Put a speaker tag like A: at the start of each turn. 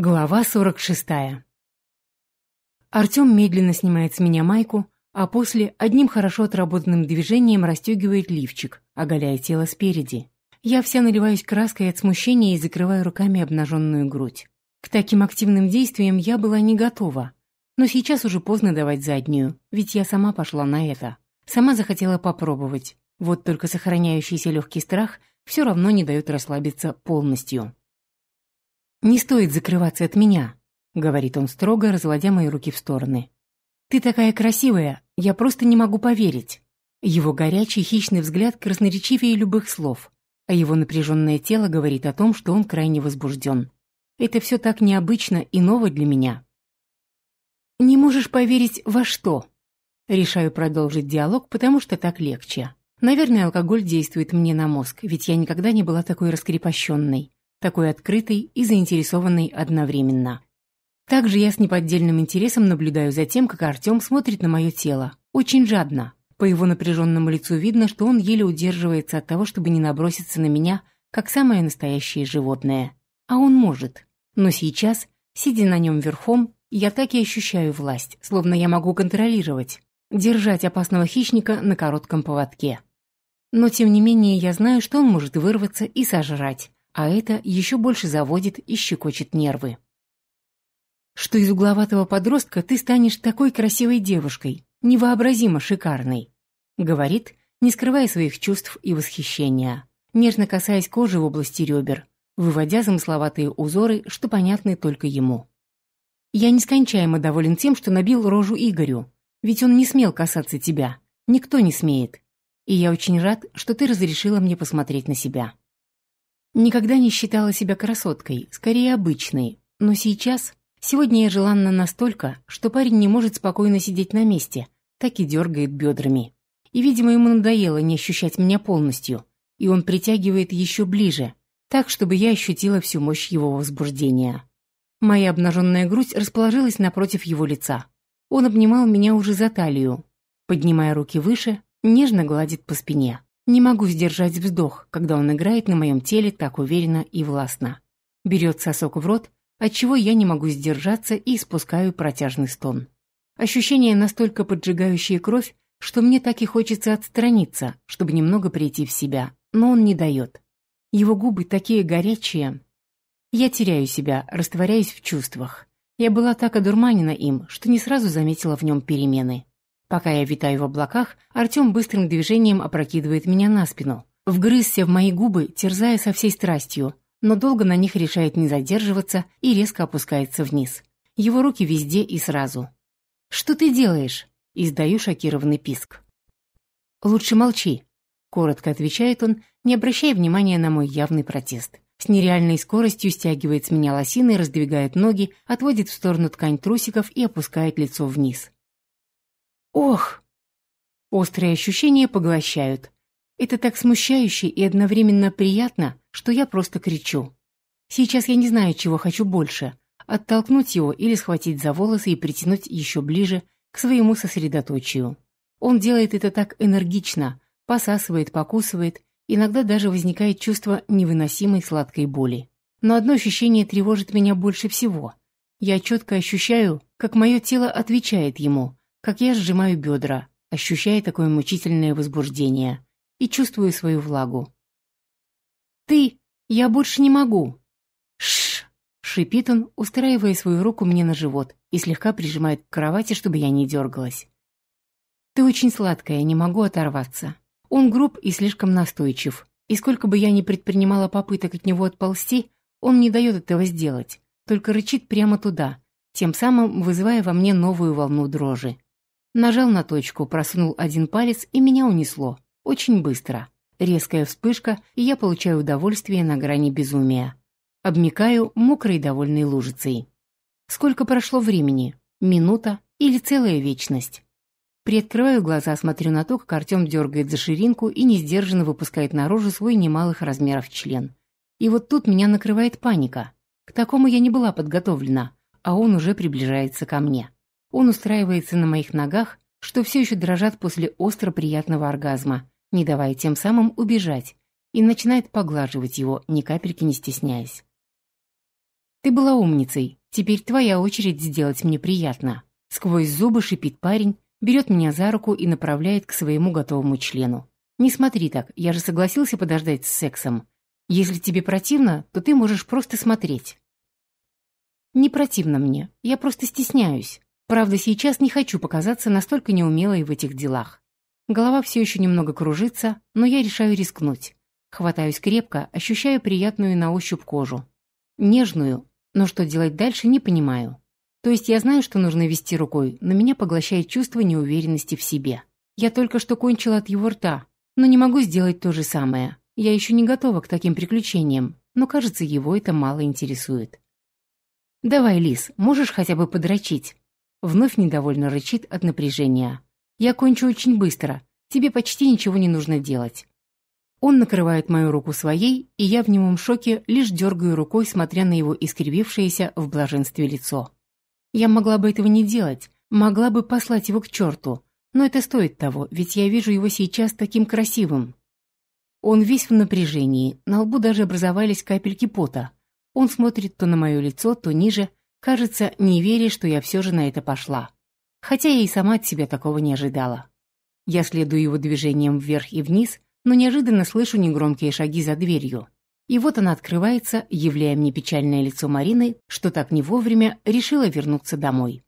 A: Глава 46. Артем медленно снимает с меня майку, а после одним хорошо отработанным движением расстегивает лифчик, оголяя тело спереди. Я вся наливаюсь краской от смущения и закрываю руками обнаженную грудь. К таким активным действиям я была не готова. Но сейчас уже поздно давать заднюю, ведь я сама пошла на это. Сама захотела попробовать. Вот только сохраняющийся легкий страх все равно не дает расслабиться полностью. «Не стоит закрываться от меня», — говорит он строго, разводя мои руки в стороны. «Ты такая красивая, я просто не могу поверить». Его горячий хищный взгляд красноречивее любых слов, а его напряженное тело говорит о том, что он крайне возбужден. Это все так необычно и ново для меня. «Не можешь поверить во что?» Решаю продолжить диалог, потому что так легче. Наверное, алкоголь действует мне на мозг, ведь я никогда не была такой раскрепощенной такой открытой и заинтересованной одновременно. Также я с неподдельным интересом наблюдаю за тем, как Артем смотрит на мое тело. Очень жадно. По его напряженному лицу видно, что он еле удерживается от того, чтобы не наброситься на меня, как самое настоящее животное. А он может. Но сейчас, сидя на нем верхом, я так и ощущаю власть, словно я могу контролировать, держать опасного хищника на коротком поводке. Но тем не менее я знаю, что он может вырваться и сожрать, а это еще больше заводит и щекочет нервы. Что из угловатого подростка ты станешь такой красивой девушкой, невообразимо шикарной, говорит, не скрывая своих чувств и восхищения, нежно касаясь кожи в области ребер, выводя замысловатые узоры, что понятны только ему. Я нескончаемо доволен тем, что набил рожу Игорю, ведь он не смел касаться тебя, никто не смеет, и я очень рад, что ты разрешила мне посмотреть на себя. Никогда не считала себя красоткой, скорее обычной, но сейчас... Сегодня я желанна настолько, что парень не может спокойно сидеть на месте, так и дергает бедрами. И, видимо, ему надоело не ощущать меня полностью, и он притягивает еще ближе, так, чтобы я ощутила всю мощь его возбуждения. Моя обнаженная грудь расположилась напротив его лица. Он обнимал меня уже за талию. Поднимая руки выше, нежно гладит по спине. Не могу сдержать вздох, когда он играет на моем теле так уверенно и властно. Берет сосок в рот, отчего я не могу сдержаться и испускаю протяжный стон. Ощущение настолько поджигающее кровь, что мне так и хочется отстраниться, чтобы немного прийти в себя, но он не дает. Его губы такие горячие. Я теряю себя, растворяюсь в чувствах. Я была так одурманена им, что не сразу заметила в нем перемены. Пока я витаю в облаках, Артем быстрым движением опрокидывает меня на спину. Вгрызся в мои губы, терзая со всей страстью, но долго на них решает не задерживаться и резко опускается вниз. Его руки везде и сразу. «Что ты делаешь?» – издаю шокированный писк. «Лучше молчи», – коротко отвечает он, не обращая внимания на мой явный протест. С нереальной скоростью стягивает с меня лосины, раздвигает ноги, отводит в сторону ткань трусиков и опускает лицо вниз. Ох! Острые ощущения поглощают. Это так смущающе и одновременно приятно, что я просто кричу. Сейчас я не знаю, чего хочу больше. Оттолкнуть его или схватить за волосы и притянуть еще ближе к своему сосредоточию. Он делает это так энергично, посасывает, покусывает, иногда даже возникает чувство невыносимой сладкой боли. Но одно ощущение тревожит меня больше всего. Я четко ощущаю, как мое тело отвечает ему, как я сжимаю бедра, ощущая такое мучительное возбуждение, и чувствую свою влагу. «Ты! Я больше не могу!» «Шш!» — шипит он, устраивая свою руку мне на живот и слегка прижимает к кровати, чтобы я не дергалась. «Ты очень сладкая, не могу оторваться. Он груб и слишком настойчив, и сколько бы я ни предпринимала попыток от него отползти, он не дает этого сделать, только рычит прямо туда, тем самым вызывая во мне новую волну дрожи. Нажал на точку, просунул один палец, и меня унесло. Очень быстро. Резкая вспышка, и я получаю удовольствие на грани безумия. Обмикаю мокрой довольной лужицей. Сколько прошло времени? Минута или целая вечность? Приоткрываю глаза, смотрю на то, как Артем дергает за ширинку и несдержанно выпускает наружу свой немалых размеров член. И вот тут меня накрывает паника. К такому я не была подготовлена, а он уже приближается ко мне. Он устраивается на моих ногах, что все еще дрожат после остро приятного оргазма, не давая тем самым убежать, и начинает поглаживать его, ни капельки не стесняясь. Ты была умницей, теперь твоя очередь сделать мне приятно. Сквозь зубы шипит парень, берет меня за руку и направляет к своему готовому члену. Не смотри так, я же согласился подождать с сексом. Если тебе противно, то ты можешь просто смотреть. Не противно мне, я просто стесняюсь. Правда, сейчас не хочу показаться настолько неумелой в этих делах. Голова все еще немного кружится, но я решаю рискнуть. Хватаюсь крепко, ощущаю приятную на ощупь кожу. Нежную, но что делать дальше, не понимаю. То есть я знаю, что нужно вести рукой, но меня поглощает чувство неуверенности в себе. Я только что кончила от его рта, но не могу сделать то же самое. Я еще не готова к таким приключениям, но, кажется, его это мало интересует. «Давай, Лис, можешь хотя бы подрочить?» Вновь недовольно рычит от напряжения. «Я кончу очень быстро. Тебе почти ничего не нужно делать». Он накрывает мою руку своей, и я в немом шоке лишь дергаю рукой, смотря на его искривившееся в блаженстве лицо. Я могла бы этого не делать, могла бы послать его к черту, но это стоит того, ведь я вижу его сейчас таким красивым. Он весь в напряжении, на лбу даже образовались капельки пота. Он смотрит то на мое лицо, то ниже, Кажется, не веря, что я все же на это пошла. Хотя я и сама от себя такого не ожидала. Я следую его движением вверх и вниз, но неожиданно слышу негромкие шаги за дверью. И вот она открывается, являя мне печальное лицо Марины, что так не вовремя решила вернуться домой.